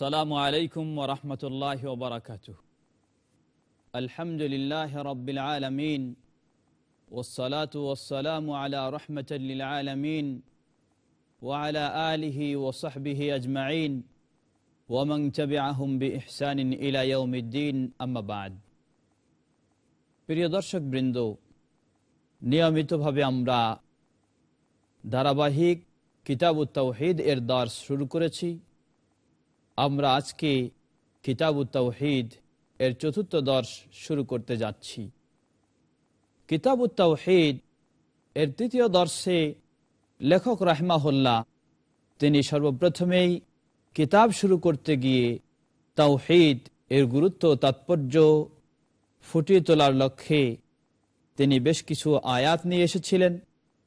আসসালামু আলাইকুম ওরহমতুল্লাহ ওবরাকাত আলহামদুলিল্লাহ রবিল আলমিন ওসলাত ওসালাম আলা রহমতুল্লিল আলমিন ওয়ালা আলিহি ওসহবিহি আজমাইন ওমং চবে আহম বি ইহসান ইলায়ুদ্দিন আম্মাবাদ প্রিয় দর্শকবৃন্দ নিয়মিতভাবে আমরা ধারাবাহিক কিতাব উত্তাহিদ এর দর শুরু করেছি আমরা আজকে কিতাব তৌহিদ এর চতুর্থ দর্শ শুরু করতে যাচ্ছি। কিতাব তৌহিদ এর তৃতীয় দর্শে লেখক রাহমাহুল্লাহ তিনি সর্বপ্রথমেই কিতাব শুরু করতে গিয়ে তাওহিদ এর গুরুত্ব তাৎপর্য ফুটিয়ে তোলার লক্ষ্যে তিনি বেশ কিছু আয়াত নিয়ে এসেছিলেন।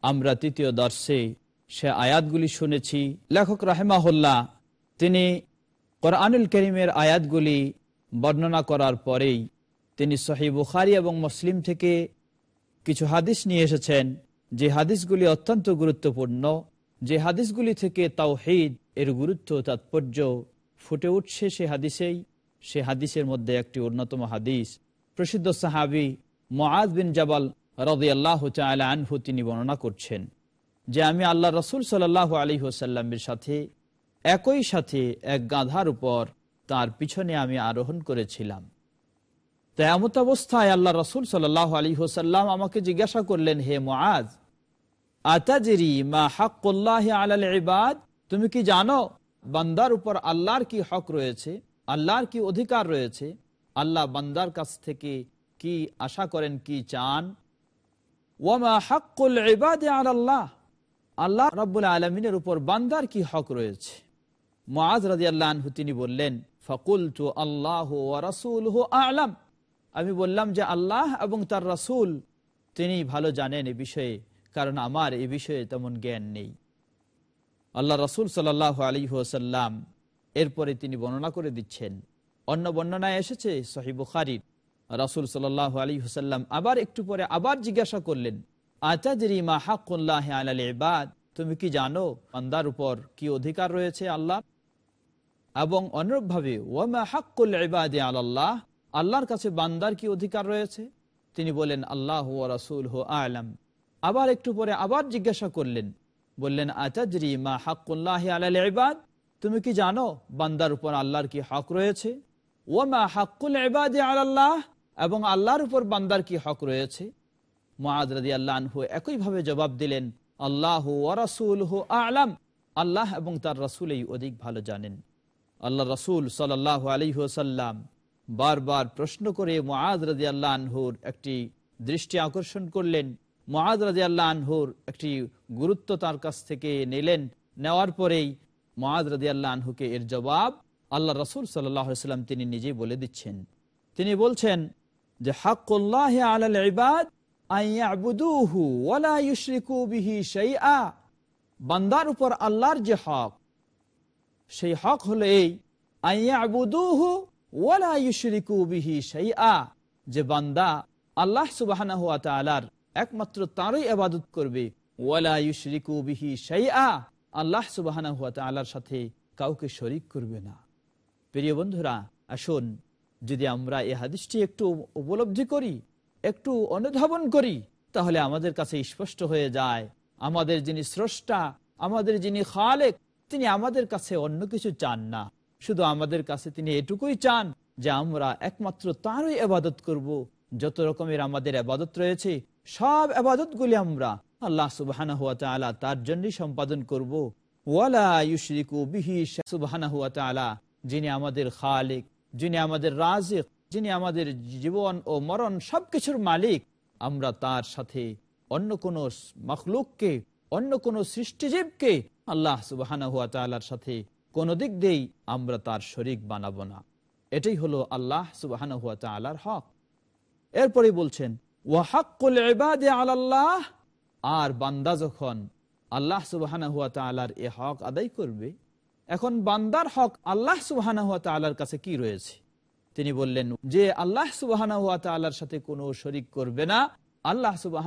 আমরা তৃতীয় দর্শে সে আয়াতগুলি শুনেছি। লেখক রাহেমাহুল্লাহ তিনি কোরআনুল করিমের আয়াতগুলি বর্ণনা করার পরেই তিনি সহি বুখারি এবং মুসলিম থেকে কিছু হাদিস নিয়ে এসেছেন। যে হাদিসগুলি অত্যন্ত গুরুত্বপূর্ণ, যে হাদিসগুলি থেকে তাওহিদ এর গুরুত্ব তাৎপর্য ফুটে উঠছে সে হাদিসেই। সে হাদিসের মধ্যে একটি অন্যতম হাদিস। প্রসিদ্ধ সাহাবি মহাজ বিন জাবাল রদি আল্লাহ আনহু তিনি বর্ণনা করছেন যে, আমি আল্লাহ রসুল সাল্লাহ আলী হোসাল্লামের সাথে একই সাথে এক গাধার উপর তার পিছনে আমি আরোহণ করেছিলাম। তো এমত অবস্থায় আল্লাহ রসুল সাল্লাহ আলী হোসাল্লাম আমাকে জিজ্ঞাসা করলেন, হে মহাজ আতাজেরি মা হকুল্লাহ আলাল ইবাদ? তুমি কি জানো, বান্দার উপর আল্লাহর কি হক রয়েছে, আল্লাহর কি অধিকার রয়েছে? আল্লাহ বান্দার কাছ থেকে কি আশা করেন, কি চান? ওয়ামা হকুল ইবাদে আল্লাহ আল্লাহ রব্বুল আলমিনের উপর বান্দার কি হক রয়েছে? তিনি বললেন ফকুল তু আল্লাহ রাসুল আলাম। আমি বললাম যে, আল্লাহ এবং তার রাসুল তিনি ভালো জানেন এ বিষয়ে, কারণ আমার এ বিষয়ে তেমন জ্ঞান নেই। আল্লাহ রসুল সাল্লাহ আলী ওসাল্লাম এরপরে তিনি বর্ণনা করে দিচ্ছেন, অন্য বর্ণনায় এসেছে সহি বুখারির। রাসুল সাল্লাহ আলী হুসাল্লাম আবার একটু পরে আবার জিজ্ঞাসা করলেন আচাদি মা হাকুল্লাহ আল ইবাদ? তুমি কি জানো আন্দার উপর কি অধিকার রয়েছে আল্লাহ এবং অনুরূপভাবে, ওয়ামা হাক্কুল ইবাদে আল্লাহ আল্লাহর কাছে বান্দার কি অধিকার রয়েছে? তিনি বলেন, আল্লাহ রাসুল হো আলাম আবার একটু পরে আবার জিজ্ঞাসা করলেন, বললেন আচাদি মা হাক্কুল্লাহ আল ইবাদ তুমি কি জানো বান্দার উপর আল্লাহর কি হক রয়েছে? ওয়ামা হাক্কুল ইবাদে আল্লাহ এবং আল্লাহর উপর বান্দার কি হক রয়েছে? মহাদ আল্লাহ একইভাবে জবাব দিলেন, আল্লাহ আলাম আল্লাহ এবং তার রাসুল এই অধিক ভালো জানেন। আল্লাহ রসুল সাল্লাহ আলিহাসাল্লাম বারবার প্রশ্ন করে মহাদ রাজি আল্লাহ আনহুর একটি দৃষ্টি আকর্ষণ করলেন। মহাদ রাজি আল্লাহ আনহুর একটি গুরুত্ব তার কাছ থেকে নিলেন। নেওয়ার পরেই মহাদ রাজি আল্লাহ আনহুকে এর জবাব আল্লাহ রসুল সাল্লাম তিনি নিজেই বলে দিচ্ছেন। তিনি বলছেন যে হাকুল্লাহ আলাল ইবাদ বান্দার উপর আল্লাহর যে হক সেই হক হলো এই যে বান্দা আল্লাহ সুবাহ একমাত্র তারই আবাদত করবে। আল্লাহ সুবাহ সাথে কাউকে শরিক করবে না। প্রিয় বন্ধুরা, আসুন যদি আমরা এই হাদিসটি একটু উপলব্ধি করি, একটু অনুধাবন করি, তাহলে আমাদের কাছে স্পষ্ট হয়ে যায়, আমাদের যিনি স্রষ্টা, আমাদের যিনি খালেক তিনি আমাদের কাছে অন্য কিছু চান না। শুধু আমাদের কাছে তিনি এটুকুই চান যে আমরা একমাত্র তারই আবাদত করব। যত রকমের আমাদের আবাদত রয়েছে, সব আবাদত গুলি আমরা আল্লাহ সুবাহ তার জন্যই সম্পাদন করব। যিনি আমাদের খালেক, যিনি আমাদের রাজিক যিনি আমাদের জীবন ও মরণ সবকিছুর মালিক, আমরা তার সাথে অন্য কোন মখলুককে অন্য কোন সৃষ্টিজীবকে আল্লাহ সুবাহ সাথে কোন দিক দিয়েই আমরা তার শরিক বানাবো না। এটাই হলো আল্লাহ সুবাহ হক। এরপরে বলছেন আল্লাহ আর বান্দা যখন আল্লাহ সুবাহ এ হক আদায় করবে, এখন বান্দার হক আল্লাহ সুবাহানা হুয়া তালার কাছে কি রয়েছে? তিনি বললেন, যে আল্লাহ সুবাহানা হুয়া তালার সাথে কোনো শরিক করবে না আল্লাহ সুবাহ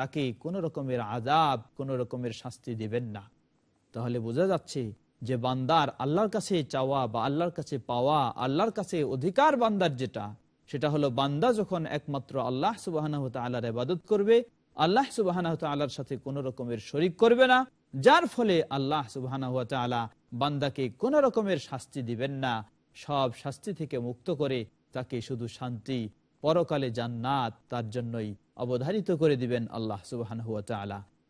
তাকে কোন রকমের আজাব কোন রকমের শাস্তি দিবেন না। তাহলে বোঝা যাচ্ছে যে বান্দার আল্লাহর কাছে চাওয়া বা আল্লাহর কাছে পাওয়া, আল্লাহর কাছে অধিকার বান্দার যেটা, সেটা হলো বান্দা যখন একমাত্র আল্লাহ সুবাহ আল্লাহর ইবাদত করবে, আল্লাহ সুবাহ আল্লাহর সাথে কোন রকমের শরিক করবে না, যার ফলে আল্লাহ সুবাহ বান্দাকে কোন রকমের শাস্তি দিবেন না। সব শাস্তি থেকে মুক্ত করে তাকে শুধু শান্তি পরকালে জান্নাত তার জন্যই অবধারিত করে দিবেন আল্লাহ সুবাহ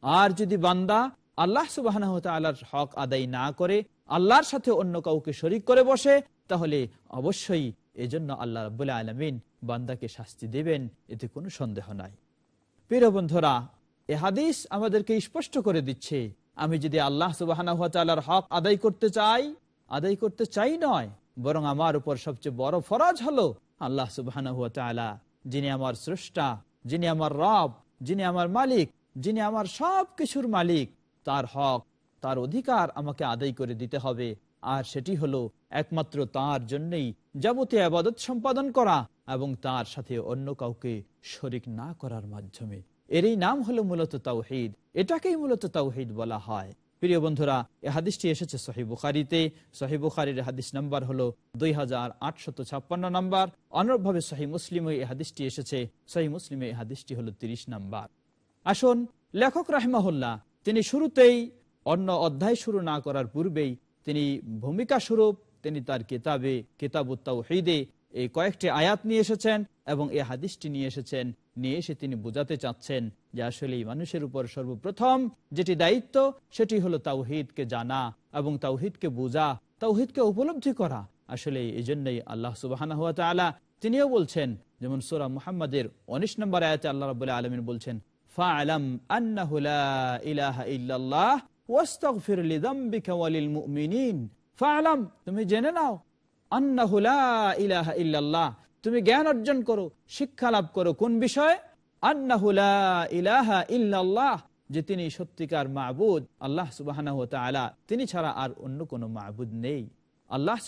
আর যদি বান্দা আল্লাহ সুবাহ আল্লাহর হক আদায় না করে, আল্লাহর সাথে অন্য কাউকে শরিক করে বসে, তাহলে অবশ্যই এজন্য আল্লাহ রবুল্লা আলমিন বান্দাকে শাস্তি দেবেন, এতে কোনো সন্দেহ নাই। প্রিয় বন্ধুরা, এ হাদিস আমাদেরকে স্পষ্ট করে দিচ্ছে, আমি যদি আল্লাহ সুবাহ হক আদায় করতে চাই, আদায় করতে চাই নয় বরং আমার উপর সবচেয়ে বড় ফরজ হলো আল্লাহ সুবাহ যিনি আমার স্রষ্টা, যিনি আমার রব, যিনি আমার মালিক, যিনি আমার সব কিছুর মালিক। তার হক, তার অধিকার আমাকে আদায় করে দিতে হবে। আর সেটি হলো একমাত্র তার জন্যই যাবতীয় আবাদত সম্পাদন করা এবং তার সাথে অন্য কাউকে শরিক না করার মাধ্যমে। এরই নাম হলো মূলত তাওহিদ। এটাকেই মূলত তাওহিদ বলা হয়। প্রিয় বন্ধুরা, এ হাদিসটি এসেছে সহি বুখারিতে। সহি বুখারির হাদিস নাম্বার হলো দুই হাজার আটশত ছাপ্পান্ন নাম্বার। অনুরূপভাবে সহি মুসলিমে এই হাদিসটি এসেছে। সহি মুসলিমে এই হাদিসটি হলো তিরিশ নাম্বার। আসুন, লেখক রাহমাহুল্লাহ, তিনি শুরুতেই অন্য অধ্যায় শুরু না করার পূর্বেই তিনি ভূমিকা স্বরূপ, তিনি তার কিতাবে কিতাবুত্তাউ হৃদে এই কয়েকটি আয়াত নিয়ে এসেছেন এবং এই হাদিসটি নিয়ে এসেছেন নিয়ে এসে তিনি বোঝাতে চাচ্ছেন যে আসলে মানুষের উপর সর্বপ্রথম যেটি দায়িত্ব, সেটি হলো তাওহিদকে জানা এবং তাওহিদকে বোঝা, তাওহিদকে উপলব্ধি করা। আসলে এই জন্যই আল্লাহ সুবাহ তিনিও বলছেন, যেমন সোরা মুহাম্মদের উনিশ নম্বর আয়াতে আল্লাহ রব আলমিন বলছেন তুমি জেনে নাও লা ইলাহা ইল্লাল্লাহ। তুমি জ্ঞান অর্জন করো, শিক্ষা লাভ করো। কোন বিষয়ে? যে তিনি সত্যিকার মাহবুদ আল্লাহ তাআলা, তিনি ছাড়া আর অন্য কোনো মাহবুদ নেই। আল্লাহ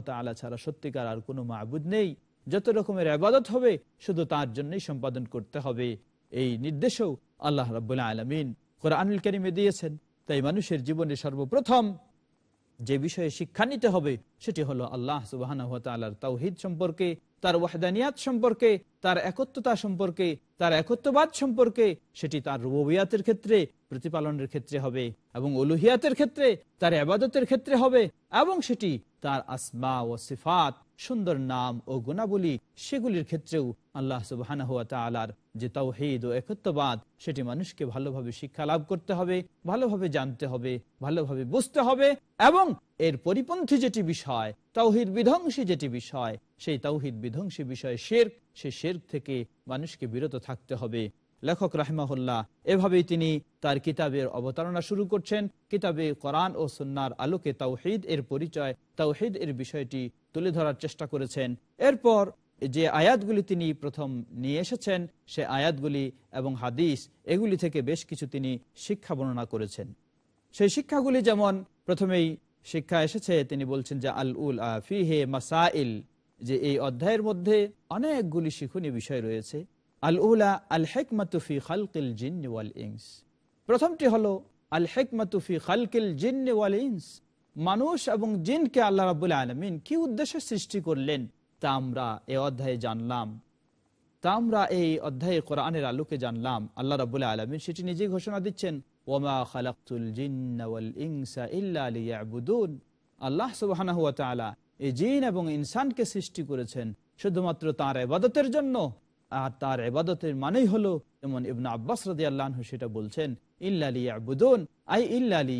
তাআলা ছাড়া সত্যিকার আর কোনো মাহবুদ নেই। যত রকমের আবাদত হবে, শুধু তার জন্যই সম্পাদন করতে হবে। এই নির্দেশও আল্লাহ রাবুল্লাহ আলমিন কোরআনুল করিমে দিয়েছেন। তাই মানুষের জীবনে সর্বপ্রথম যে বিষয়ে শিক্ষা নিতে হবে, সেটি হলো আল্লাহ সুবাহ তাওহিদ সম্পর্কে। তার ওয়াহদানিয়াত সম্পর্কে, তার একত্রতা সম্পর্কে, তার একত্ববাদ সম্পর্কে, সেটি তার রুবিয়াতের ক্ষেত্রে, প্রতিপালনের ক্ষেত্রে হবে এবং অলুহিয়াতের ক্ষেত্রে, তার আবাদতের ক্ষেত্রে হবে এবং সেটি তার আসমা ও সিফাত সুন্দর নাম ও গুণাবলী সেগুলির ক্ষেত্রেও আল্লাহ সুবাহ যে তাওহিদ ও একত্ববাদ, সেটি মানুষকে ভালোভাবে শিক্ষা লাভ করতে হবে, ভালোভাবে জানতে হবে, ভালোভাবে বুঝতে হবে এবং এর পরিপন্থী যেটি বিষয় তাওহিদ বিধ্বংসী যেটি বিষয়, সেই তাওহিদ বিধ্বংসী বিষয় শের সে শের থেকে মানুষকে বিরত থাকতে হবে। লেখক রাহমাহুল্লাহ। এভাবেই তিনি তার কিতাবের অবতারণা শুরু করছেন। কিতাবে কোরআন ও সন্ন্যার আলোকে তাওহিদ এর পরিচয়, তাওহিদ এর বিষয়টি তুলে ধরার চেষ্টা করেছেন। এরপর যে আয়াতগুলি তিনি প্রথম নিয়ে এসেছেন, সে আয়াতগুলি এবং হাদিস, এগুলি থেকে বেশ কিছু তিনি শিক্ষা বর্ণনা করেছেন। সেই শিক্ষাগুলি যেমন প্রথমেই শিক্ষা এসেছে, তিনি বলছেন যে, আল উল ফিহে মাসাইল, যে এই অধ্যায়ের মধ্যে অনেকগুলি শিক্ষণীয় বিষয় রয়েছে। প্রথমটি হলো আল হেকমাতুফি খালকিল জিন মানুষ এবং জিনকে আল্লাহ রাবুল আলমিন কি উদ্দেশ্যে সৃষ্টি করলেন, তা আমরা এ অধ্যায়ে জানলাম। তা আমরা এই অধ্যায়ে কোরআনের আলোকে জানলাম। আল্লাহ রাবুল আলমিন সেটি নিজেই ঘোষণা দিচ্ছেন, ওমা আল্লাহ জিন এবং ইনসানকে সৃষ্টি করেছেন শুধুমাত্র তার এবাদতের জন্য আর তার এবাদতের মানেই হলো, যেমন ইবনা আব্বাস রাদি আল্লাহ সেটা বলছেন ইল্লালি আই ইল্লালি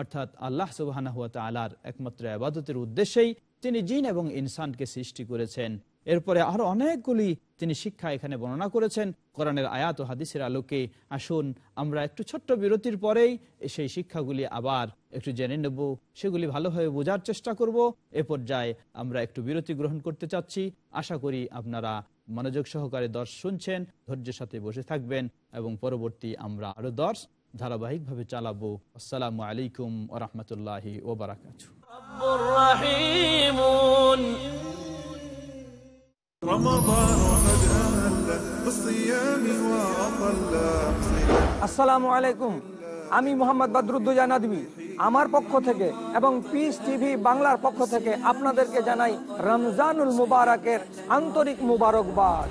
অর্থাৎ আল্লাহ সুবাহ একমাত্র আবাদতের উদ্দেশ্যেই তিনি জিন এবং ইনসানকে সৃষ্টি করেছেন। এরপরে আরও অনেকগুলি তিনি শিক্ষা এখানে বর্ণনা করেছেন। কোরআনের আয়াত ও হাদিসের আলোকে আসুন, আমরা একটু ছোট্ট বিরতির পরেই সেই শিক্ষাগুলি আবার একটু জেনে নেব। সেগুলি ভালোভাবে বোঝার চেষ্টা করব। এ পর্যায়ে আমরা একটু বিরতি গ্রহণ করতে চাচ্ছি। আশা করি আপনারা মনোযোগ সহকারে দর্শ শুনছেন ধৈর্যের সাথে বসে থাকবেন এবং পরবর্তী আমরা আরও দর্শ ধারাবাহিকভাবে চালাবো। আসসালামু আলাইকুম ওরহমতুল্লাহি ওবরাকাত। আসসালামু আলাইকুম। আমি মোহাম্মদ বাদরুদ্দোজা নাদবি। আমার পক্ষ থেকে এবং পিস টিভি বাংলার পক্ষ থেকে আপনাদেরকে জানাই রমজানুল মুবারকের আন্তরিক মুবারকবাদ।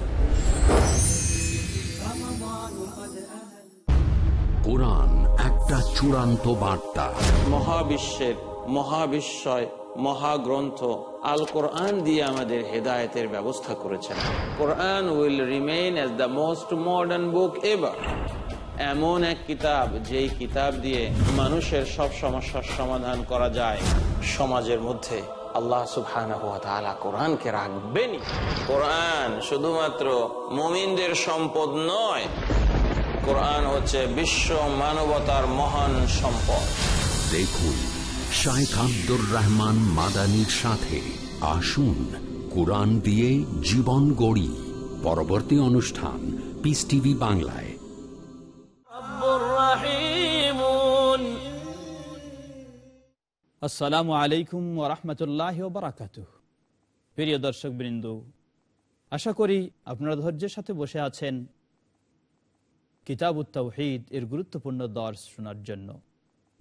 কোরআন একটা চূড়ান্ত বার্তা। মহাবিশ্বের মহাবিস্ময় মহাগ্রন্থ আল কোরআন দিয়ে আমাদের হেদায়েতের ব্যবস্থা করেছেন। Quran will remain as the most modern book ever. এমন এক কিতাব, যেই কিতাব দিয়ে মানুষের সব সমস্যার সমাধান করা যায় সমাজের মধ্যে। আল্লাহ তাআলা কোরআনকে রাখবেনই। কোরআন শুধুমাত্র মুমিনদের সম্পদ নয়, কোরআন হচ্ছে বিশ্ব মানবতার মহান সম্পদ। দেখুন শাইখ আব্দুর রহমান মাদানির সাথে আসুন, কোরআন দিয়ে জীবন গড়ি। পরবর্তী অনুষ্ঠান পিস টিভি বাংলায়। আসসালামু আলাইকুম ওরহমতুল্লাহ বারাকাত প্রিয় দর্শক বৃন্দ, আশা করি আপনারা ধৈর্যের সাথে বসে আছেন কিতাব উত্তাউহিদ এর গুরুত্বপূর্ণ দর্শ শোনার জন্য।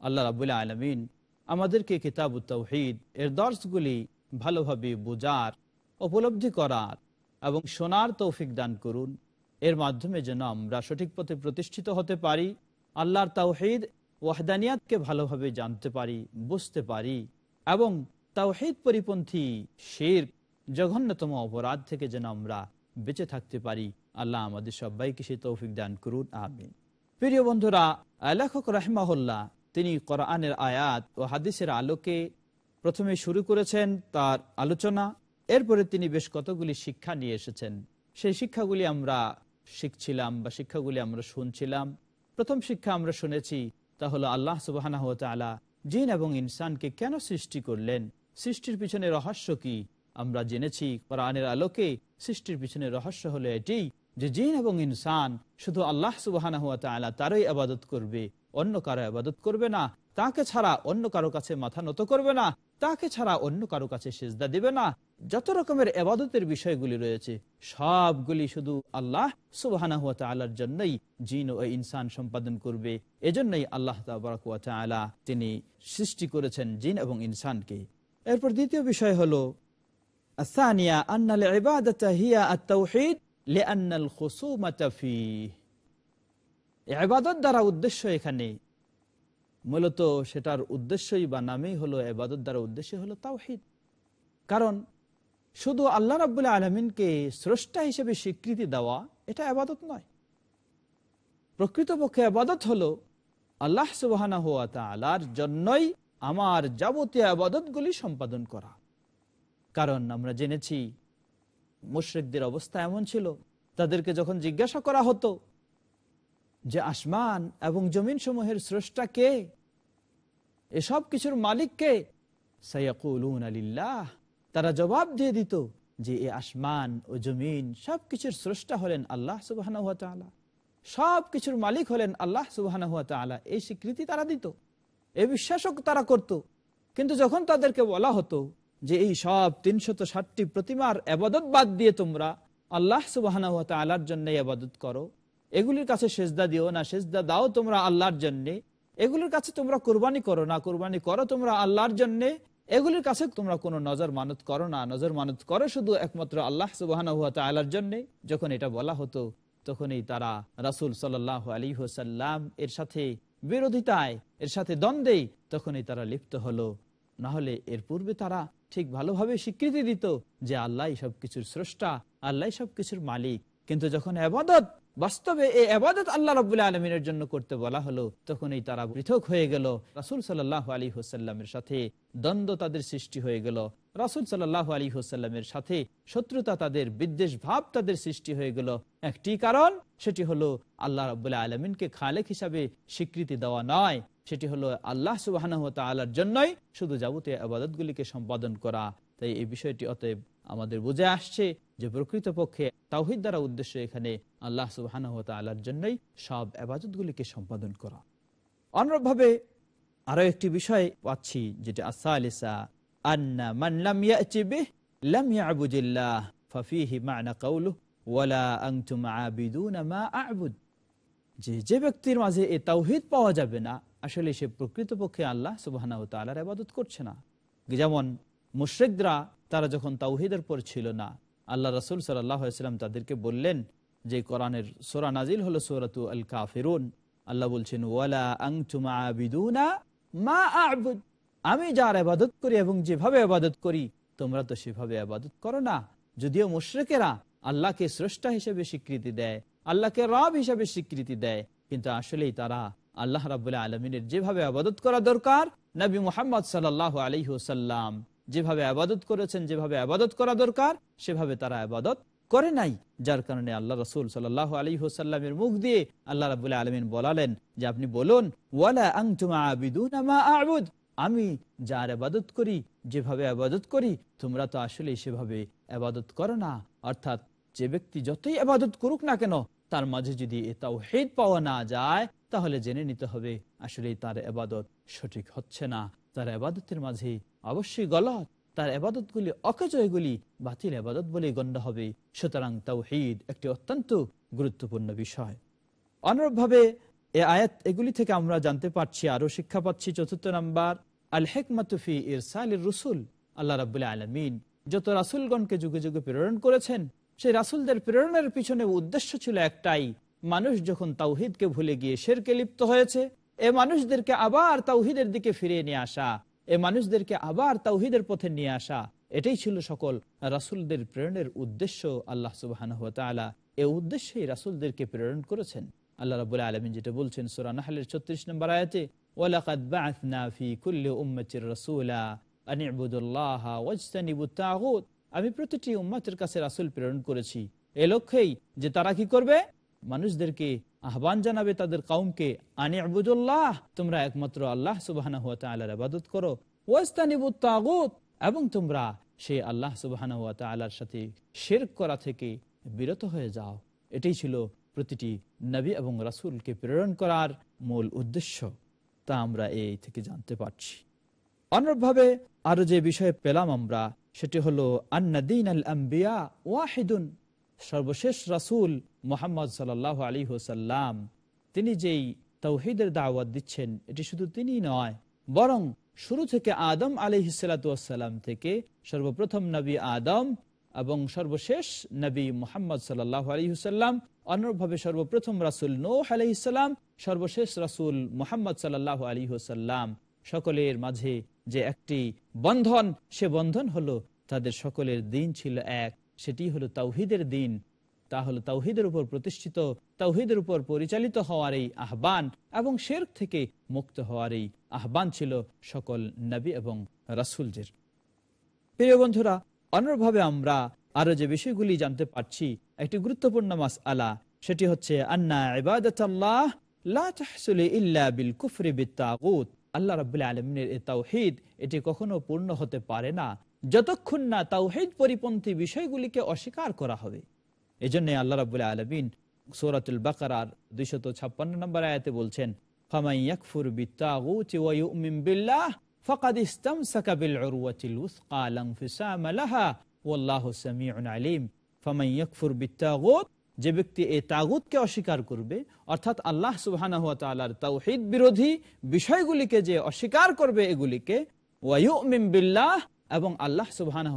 আল্লাহ রাবুল্লাহ আলমিন আমাদেরকে কিতাব উত্তাউহিদ এর দর্শগুলি ভালোভাবে বোঝার, উপলব্ধি করার এবং শোনার তৌফিক দান করুন। এর মাধ্যমে যেন আমরা সঠিক পথে প্রতিষ্ঠিত হতে পারি। আল্লাহর তাওহিদ ওয়াহদানিয়াতকে ভালোভাবে জানতে পারি, বুঝতে পারি এবং তাওহিদ পরিপন্থী শের জঘন্যতম অপরাধ থেকে যেন আমরা বেঁচে থাকতে পারি। আল্লাহ আমাদের সবাইকে সে তৌফিক দান করুন, আমিন। প্রিয় বন্ধুরা, লেখক রাহমাহুল্লাহ তিনি কোরআনের আয়াত ও হাদিসের আলোকে প্রথমে শুরু করেছেন তার আলোচনা, এরপরে তিনি বেশ কতগুলি শিক্ষা নিয়ে এসেছেন। সেই শিক্ষাগুলি আমরা শিখছিলাম বা শিক্ষাগুলি আমরা শুনছিলাম। প্রথম শিক্ষা আমরা শুনেছি তা হলো আল্লাহ সুবাহ জিন এবং ইনসানকে কেন সৃষ্টি করলেন? সৃষ্টির পিছনে রহস্য কি? আমরা জেনেছি কোরআনের আলোকে সৃষ্টির পিছনে রহস্য হলো এটি যে জিন এবং ইনসান শুধু আল্লাহ সুবাহ তারই আবাদত করবে, অন্য কারও আবাদত করবে না, তাকে ছাড়া অন্য কারও কাছে মাথা নত করবে না, তাকে ছাড়া অন্য কারও কাছে সেজদা দিবে না যত রকমের এবাদতের বিষয়গুলি রয়েছে, সবগুলি শুধু আল্লাহ সুবাহ জন্যই জিন ও ইনসান সম্পাদন করবে। এজন্যই আল্লাহ তালা তিনি সৃষ্টি করেছেন জিন এবং ইনসানকে। এরপর দ্বিতীয় বিষয় হল আন্নাল ফি দ্বারা উদ্দেশ্য এখানে, মূলত সেটার উদ্দেশ্যই বা নামেই হলো এবাদত দ্বারা উদ্দেশ্য হলো তাওহিদ। কারণ শুধু আল্লাহ রাবুল্লাহ আলমিনকে স্রষ্টা হিসেবে স্বীকৃতি দেওয়া, এটা আবাদত নয়। প্রকৃতপক্ষে আবাদত হলো আল্লাহ তালার জন্যই আমার যাবতীয় আবাদতগুলি সম্পাদন করা। কারণ আমরা জেনেছি, মুশ্রিকদের অবস্থা এমন ছিল, তাদেরকে যখন জিজ্ঞাসা করা হতো যে আসমান এবং জমিন সমূহের স্রষ্টা কে? এসব কিছুর মালিক কে? আলিল্লাহ তারা জবাব দিয়ে দিত যে এ আসমান ও জমিন সব কিছুর স্রষ্টা হলেন আল্লাহ সুবাহ সব কিছুর মালিক হলেন আল্লাহ সুবাহ এই স্বীকৃতি তারা দিত। এ বিশ্বাসও তারা করত। কিন্তু যখন তাদেরকে বলা হতো যে এই সব তিনশত ষাটটি প্রতিমার আবাদত বাদ দিয়ে তোমরা আল্লাহ সুবাহ আল্লাহর জন্য আবাদত করো, এগুলির কাছে সেজদা দিও না, সেজদা দাও তোমরা আল্লাহর জন্যে। এগুলির কাছে তোমরা কোরবানি করো না, কোরবানি করো তোমরা আল্লাহর জন্যে। এগুলির কাছে তোমরা কোনো নজর মানত করো না। নজর মানত করো শুধু একমাত্র আল্লাহ সুবাহ আল্লাহর জন্যে। যখন এটা বলা হতো, তখনই তারা রাসুল সাল্লাহ আলী হোসাল্লাম এর সাথে বিরোধিতায়, এর সাথে দ্বন্দ্বে তখনই তারা লিপ্ত হলো। না হলে এর পূর্বে তারা ঠিক ভালোভাবে স্বীকৃতি দিত যে আল্লাহ সব কিছুর স্রষ্টা আল্লাহ সব কিছুর মালিক। কিন্তু যখন আবাদত বাস্তবে এই আবাদত আল্লাহ রবুল্লা আলমিনের জন্য করতে বলা হলো, তখনই তারা পৃথক হয়ে গেল। রাসুল সাল্লাহ আলী হোসাল্লামের সাথে দ্বন্দ্ব তাদের সৃষ্টি হয়ে গেল। রাসুল সাল্লাহ আলী হোসাল্লামের সাথে শত্রুতা তাদের, বিদ্বেষ ভাব তাদের সৃষ্টি হয়ে গেল। একটি কারণ, সেটি হলো আল্লাহ রবুল্লাহ আলমিনকে খালেক হিসাবে স্বীকৃতি দেওয়া নয়। সেটি হলো আল্লাহ সুবাহ জন্যই শুধু যাবতীয় আবাদতগুলিকে সম্পাদন করা। তাই এই বিষয়টি অতএব আমাদের বুঝে আসছে যে প্রকৃতপক্ষে তাহিদ দ্বারা উদ্দেশ্য এখানে আল্লাহ সুবাহ তালার জন্যই সব আবাদতগুলিকে সম্পাদন করা। অনুরূপভাবে আরও একটি বিষয় পাচ্ছি যেটা আসা আলিসা যে ব্যক্তির মাঝে এ তাওহিদ পাওয়া যাবে না, আসলে সে প্রকৃতপক্ষে আল্লাহ সুবাহ তালার আবাদত করছে না। যেমন মুশ্রেকরা, তারা যখন তাওহিদের পর ছিল না, আল্লাহ রসুল সাল্লাম তাদেরকে বললেন যে, কোরআনের সোরা নাজিল হলো সোরাতু আল কাফিরুন আল্লাহ বলছেন, ওয়ালা আমি যার আবাদত করি এবং যেভাবে আবাদত করি, তোমরা তো সেভাবে আবাদত করো না। যদিও মুশ্রেকেরা আল্লাহকে স্রষ্টা হিসেবে স্বীকৃতি দেয়, আল্লাহকে রব হিসেবে স্বীকৃতি দেয়, কিন্তু আসলেই তারা আল্লাহ রাবুল্লাহ আলমিনের যেভাবে আবাদত করা দরকার, নবী মোহাম্মদ সাল্লাহ আলহিহসাল্লাম যেভাবে আবাদত করেছেন, যেভাবে আবাদত করা দরকার, সেভাবে তারা আবাদত করে নাই। যার কারণে আল্লাহ রসুল সাল্লাহ আলী হোসাল্লামের মুখ দিয়ে আল্লাহ রাবুল্লাহ আলমিন বলালেন যে, আপনি বলুন আমি যার আবাদত করি, যেভাবে আবাদত করি, তোমরা তো আসলে সেভাবে আবাদত করো না। অর্থাৎ যে ব্যক্তি যতই আবাদত করুক না কেন, তার মাঝে যদি এটাও হেদ পাওয়া না যায়, তাহলে জেনে নিতে হবে আসলে তার আবাদত সঠিক হচ্ছে না। তার আবাদতের মাঝে অবশ্যই গলত, তার আবাদতগুলি অকজয়গুলি বাতিল আবাদত বলে গণ্য হবে। সুতরাং তাওহিদ একটি অত্যন্ত গুরুত্বপূর্ণ বিষয়। অনুরূপভাবে, এ আয়াত এগুলি থেকে আমরা জানতে পারছি আরও শিক্ষা পাচ্ছি। চতুর্থ নাম্বার আল হেকমাতুফি ইরসাল রসুল, আল্লাহ রাবুল্লাহ আলমিন যত রাসুলগণকে যুগে যুগে প্রেরণ করেছেন, সেই রাসুলদের প্রেরণের পিছনে উদ্দেশ্য ছিল একটাই, মানুষ যখন তাওহিদকে ভুলে গিয়ে শেরকে লিপ্ত হয়েছে, এ মানুষদেরকে আবার তাওহিদের দিকে ফিরিয়ে নিয়ে আসা। এ মানুষদেরকে আবার তাওহিদের পথে নিয়ে আসা। এটাই ছিল সকল রাসুলদের প্রেরণের উদ্দেশ্য আল্লাহ সুবাহ এ উদ্দেশ্যেই রাসুলদেরকে প্রেরণ করেছেন। আল্লাহ রাবুল আলমিন যেটা বলছেন সুরা নাহলের ছত্রিশ নম্বর আয়াতে আমি প্রতিটি উম্মাতের কাছে রাসূল প্রেরণ করেছি। এ লক্ষ্যেই যে তারা কি করবে? মানুষদেরকে আহ্বান জানাবে তাদের কাউমকে, আনি আবুদুল্লাহ তোমরা একমাত্র আল্লাহ সুবাহানা তাআলার ইবাদত করো। ওয়াজতানিবুত তাগুত এবং তোমরা সেই আল্লাহ হুয়া তাআলার সাথে শিরক করা থেকে বিরত হয়ে যাও। এটাই ছিল প্রতিটি নবী এবং রাসুলকে প্রেরণ করার মূল উদ্দেশ্য। তা আমরা এই থেকে জানতে পারছি। অনুরূপভাবে আরও যে বিষয়ে পেলাম আমরা, সেটি হলো আন্নাদিন আল আম্বিয়া ওয়াহিদুন সর্বশেষ রাসুল মোহাম্মদ সাল আলী হোসাল্লাম তিনি যেই তৌহিদের দাওয়াত দিচ্ছেন, এটি শুধু তিনি নয়, বরং শুরু থেকে আদম আলি হিসালাম থেকে সর্বপ্রথম নবী আদম এবং সর্বশেষ নবী মোহাম্মদ সাল্লাহ আলী হুসাল্লাম অনুরূপভাবে সর্বপ্রথম রাসুল নৌহ আলহ ইসলাম সর্বশেষ রাসুল মোহাম্মদ সাল্লাহ আলী হুসাল্লাম সকলের মাঝে যে একটি বন্ধন, সে বন্ধন হলো তাদের সকলের দিন ছিল এক, সেটি হলো তাওহিদের দিন। তা হলো তাওহিদের উপর প্রতিষ্ঠিত, তাওহিদের উপর পরিচালিত হওয়ার এই আহ্বান এবং শের থেকে মুক্ত হওয়ার এই আহ্বান ছিল সকল নবী এবং রাসুলদের। প্রিয় বন্ধুরা অনুরভাবে আমরা আরও যে বিষয়গুলি জানতে পারছি, একটি গুরুত্বপূর্ণ মাস আলা সেটি হচ্ছে, আন্না ইল্লা বিল আল্লাহ আলামিনের এই তাওহীদ, এটি কখনো পূর্ণ হতে পারে না, যতক্ষণ না তাওহীদ পরিপন্থী বিষয়গুলিকে অস্বীকার করা হবে। এজন্য আল্লাহ রাব্বুল আলামিন সূরাতুল বাকারার 256 নম্বর আয়াতে বলছেন যে ব্যক্তি এই তাগুতকে অস্বীকার করবে, অর্থাৎ আল্লাহ সুবহানাহু ওয়া বিরোধী বিষয়গুলিকে যে অস্বীকার করবে এগুলিকে, ওয়া ইউমিন বিল্লাহ এবং আল্লাহ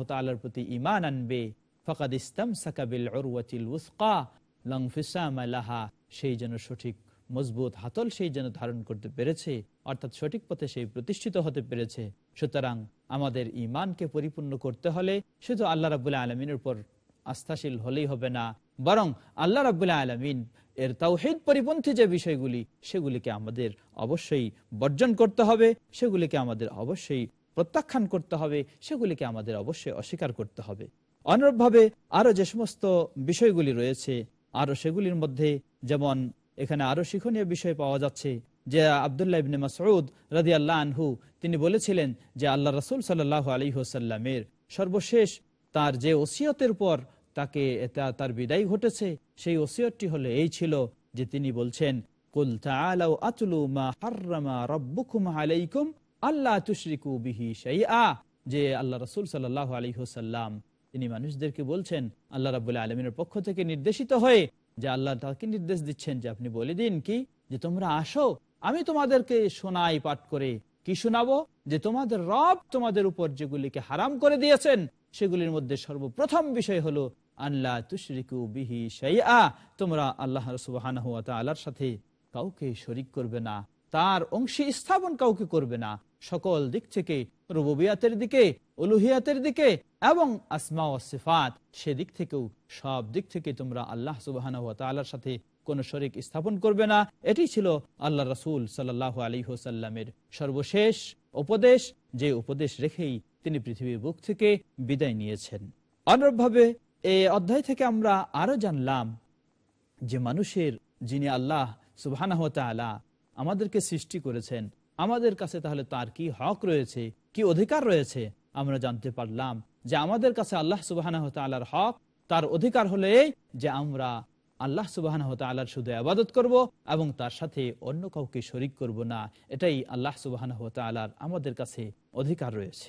তাআলার প্রতি ঈমান আনবে। ফাকাদ ইসতামসাকা বিল উরওয়াতিল উসকা লা ইনফিসামা লাহা সেই যেন সঠিক মজবুত হাতল সেই যেন ধারণ করতে পেরেছে, অর্থাৎ সঠিক পথে সেই প্রতিষ্ঠিত হতে পেরেছে। সুতরাং আমাদের ইমানকে পরিপূর্ণ করতে হলে শুধু আল্লাহ রাবুল্লাহ আলমিনের উপর আস্থাশীল হলেই হবে না, বরং আল্লাহ রাবুল্লাহ আলমিন এর তাও তাওহিদ পরিপন্থী যে বিষয়গুলি, সেগুলিকে আমাদের অবশ্যই বর্জন করতে হবে, সেগুলিকে আমাদের অবশ্যই প্রত্যাখ্যান করতে হবে, সেগুলিকে আমাদের অবশ্যই অস্বীকার করতে হবে। অনুরূপভাবে আরও যে সমস্ত বিষয়গুলি রয়েছে আরও সেগুলির মধ্যে যেমন এখানে আরও শিক্ষণীয় বিষয় পাওয়া যাচ্ছে, যে আবদুল্লাহ ইবনে মাসউদ রাজি আল্লাহ আনহু, তিনি বলেছিলেন যে আল্লাহ রসুল সাল্লাহ আলী হোসাল্লামের সর্বশেষ তার যে ওসিয়তের পর তাকে তার বিদায় ঘটেছে, সেই ওসিয়তটি হলো এই ছিল যে তিনি বলছেন যে আল্লাহ রসুল সাল্লাহ আলী হোসাল্লাম তিনি মানুষদেরকে বলছেন, আল্লাহ রাবুল্লাহ আলমিনের পক্ষ থেকে নির্দেশিত হয়ে যে আল্লাহ তাকে নির্দেশ দিচ্ছেন যে আপনি বলে দিন কি? যে তোমরা আসো, আমি তোমাদেরকে শোনাই পাঠ করে কি শোনাবো? যে তোমাদের রব তোমাদের উপর যেগুলিকে হারাম করে দিয়েছেন, সেগুলির মধ্যে সর্বপ্রথম বিষয় হলো আল্লাহ তুশরিকু বিহি শাইআ, তোমরা আল্লাহ ওয়া তাআলার সাথে কাউকে শরিক করবে না, তার অংশী স্থাপন কাউকে করবে না। সকল দিক থেকে রুবুবিয়াতের দিকে উলুহিয়াতের দিকে এবং আসমা ও সিফাত, সেদিক থেকেও সব দিক থেকে তোমরা আল্লাহ তাআলার সাথে কোন শরিক স্থাপন করবে না। এটি ছিল আল্লাহ রসুল সাল্লাহ আলী হোসাল্লামের সর্বশেষ উপদেশ, যে উপদেশ রেখেই তিনি পৃথিবীর বুক থেকে বিদায় নিয়েছেন। অনুরূপভাবে এই অধ্যায় থেকে আমরা আরও জানলাম যে মানুষের যিনি আল্লাহ সুবাহ আমাদেরকে সৃষ্টি করেছেন, আমাদের কাছে তাহলে তার কি হক রয়েছে, কি অধিকার রয়েছে আমরা জানতে পারলাম যে আমাদের কাছে আল্লাহ সুবাহ হক, তার অধিকার হলে যে আমরা আল্লাহ সুবাহ তালার শুধু আবাদত করব এবং তার সাথে অন্য কাউকে শরিক করব না, এটাই আল্লাহ সুবাহ তালার আমাদের কাছে অধিকার রয়েছে।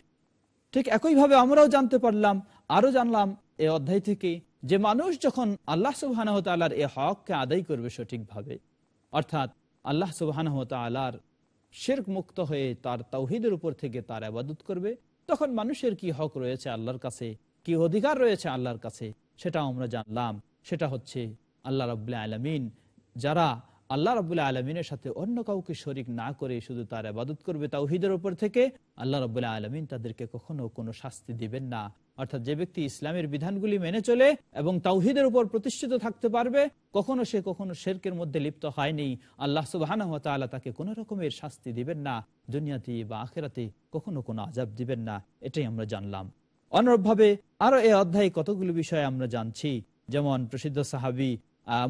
ঠিক একইভাবে আমরাও জানতে পারলাম আরও জানলাম এ অধ্যায় থেকে যে মানুষ যখন আল্লাহ সুবাহ তালার এ হককে আদায় করবে সঠিকভাবে, অর্থাৎ আল্লাহ সুবাহ তালার শেরক মুক্ত হয়ে তার তৌহিদের উপর থেকে তার আবাদত করবে তখন মানুষের কি হক রয়েছে আল্লাহর কাছে? কি অধিকার রয়েছে আল্লাহর কাছে? সেটা আমরা জানলাম। সেটা হচ্ছে আল্লাহ রবুল্লা আলমিন। যারা আল্লাহ রবুল্লাহ আলমিনের সাথে অন্য কাউকে শরিক না করে শুধু তার আবাদত করবে তাওহিদের উপর থেকে, আল্লাহ রবুল্লাহ আলমিন তাদেরকে কখনো কোনো শাস্তি দিবেন না। অর্থাৎ যে ব্যক্তি ইসলামের বিধানগুলি মেনে চলে এবং তাওহিদের উপর প্রতিষ্ঠিত থাকতে পারবে, কখনো সে কখনো শেরকের মধ্যে লিপ্ত হয়নি। আল্লাহ সুবাহ তাকে কোন রকমের শাস্তি দিবেন না, দুনিয়াতে বা আখেরাতে কখনো কোনো আজাব দিবেন না, এটাই আমরা জানলাম। অনুরূপভাবে আরও এই অধ্যায়ে কতগুলো বিষয় আমরা জানছি, যেমন প্রসিদ্ধ সাহাবি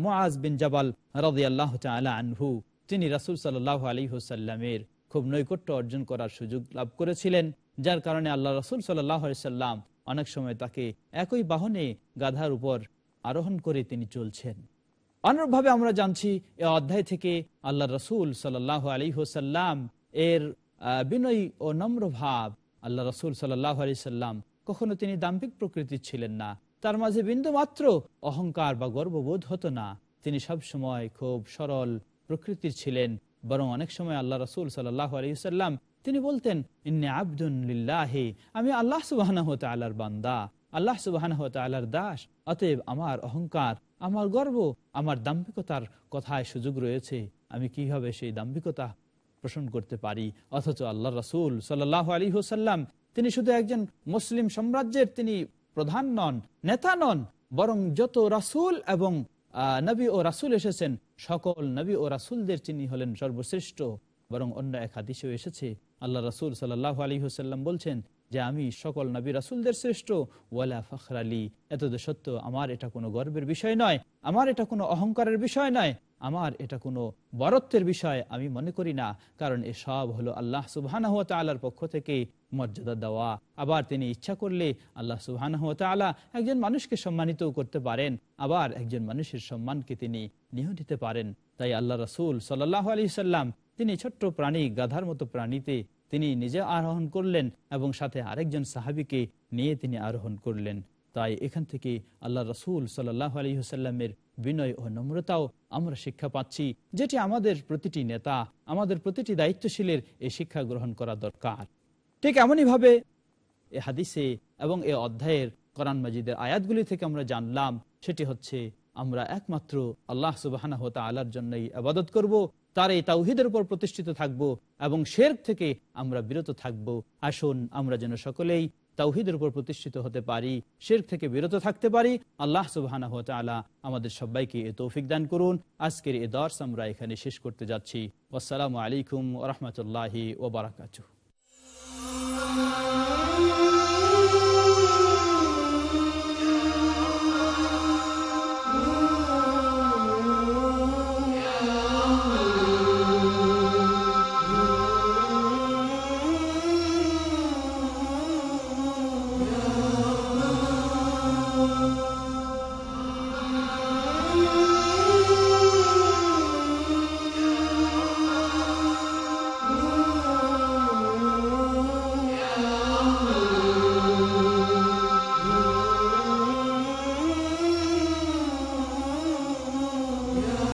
মুআজ বিন জাবাল রাজি আল্লাহ আনহু, তিনি রাসুল সাল্লাহ আলী হুসাল্লামের খুব নৈকট্য অর্জন করার সুযোগ লাভ করেছিলেন, যার কারণে আল্লাহ রসুল সাল্লাহ সাল্লাম অনেক সময় তাকে একই বাহনে গাধার উপর আরোহণ করে তিনি চলছেন। অনুরূপভাবে আমরা জানছি, এ অধ্যায় থেকে আল্লাহ রসুল সাল্লাহ আলী হোসাল্লাম এর বিনয়ী ও নম্র ভাব আল্লাহ রসুল সাল্লাহ আলি সাল্লাম কখনো তিনি দাম্পিক প্রকৃতির ছিলেন না। তার মাঝে বিন্দু মাত্র অহংকার বা গর্ববোধ হতো না। তিনি সব সময় খুব সরল প্রকৃতির ছিলেন, বরং অনেক সময় আল্লাহ রসুল সাল্লাহ আলহিসাল্লাম তিনি বলতেন, ইন্নে আবদুল্লাহে আমি আল্লাহ সুবাহ আল্লাহর বান্দা। আল্লাহ সুবাহ আল্লাহর দাস। অতএব আমার অহংকার, আমার গর্ব, আমার দাম্ভিকতার কথায় সুযোগ রয়েছে। আমি কীভাবে সেই দাম্ভিকতা পোষণ করতে পারি? অথচ আল্লাহ রসুল সাল্লাহ আলী হোসাল্লাম তিনি শুধু একজন মুসলিম সাম্রাজ্যের তিনি প্রধান নন, নেতা নন, বরং যত রাসুল এবং নবী ও রাসুল এসেছেন, সকল নবী ও রাসুলদের তিনি হলেন সর্বশ্রেষ্ঠ, বরং অন্য এক হাদিসেও এসেছে আল্লাহ রাসুল সাল্লাহ আলী হুসাল্লাম বলছেন যে আমি সকল নবী রাসুলদের শ্রেষ্ঠ, ওয়ালা ফখর আলী এত সত্য, আমার এটা কোনো গর্বের বিষয় নয়, আমার এটা কোনো অহংকারের বিষয় নয়, আমার এটা কোনো বরত্বের বিষয় আমি মনে করি না, কারণ এসব হলো আল্লাহ সুবাহ পক্ষ থেকে মর্যাদা দেওয়া। আবার তিনি ইচ্ছা করলে আল্লাহ সুবাহ একজন মানুষকে সম্মানিত করতে পারেন, আবার একজন মানুষের সম্মানকে তিনি নিয়ে দিতে পারেন। তাই আল্লাহ রসুল সাল্লাহ আলি সাল্লাম তিনি ছোট্ট প্রাণী গাধার মতো প্রাণীতে তিনি নিজে আরোহণ করলেন এবং সাথে আরেকজন সাহাবিকে নিয়ে তিনি আরোহণ করলেন। তাই এখান থেকে আল্লাহ রসুল সাল্লাহ আলী হুসাল্লামের বিনয় ও নম্রতাও আমরা শিক্ষা পাচ্ছি, যেটি আমাদের প্রতিটি নেতা, আমাদের প্রতিটি দায়িত্বশীলের এই শিক্ষা গ্রহণ করা দরকার। ঠিক এমনই ভাবে এ হাদিসে এবং এ অধ্যায়ের কোরআন মাজিদের আয়াতগুলি থেকে আমরা জানলাম, সেটি হচ্ছে আমরা একমাত্র আল্লাহ সুবাহ আল্লাহর জন্যই আবাদত করব তার এই তাওহিদের উপর প্রতিষ্ঠিত থাকব এবং শের থেকে আমরা বিরত থাকব। আসুন, আমরা যেন সকলেই তাওহিদের উপর প্রতিষ্ঠিত হতে পারি শের থেকে বিরত থাকতে পারি। আল্লাহ সুবাহ আমাদের সবাইকে এ তৌফিক দান করুন। আজকের এ দর্শ আমরা এখানে শেষ করতে যাচ্ছি। আসসালামু আলাইকুম রহমতুল্লাহি ওবরাকাতু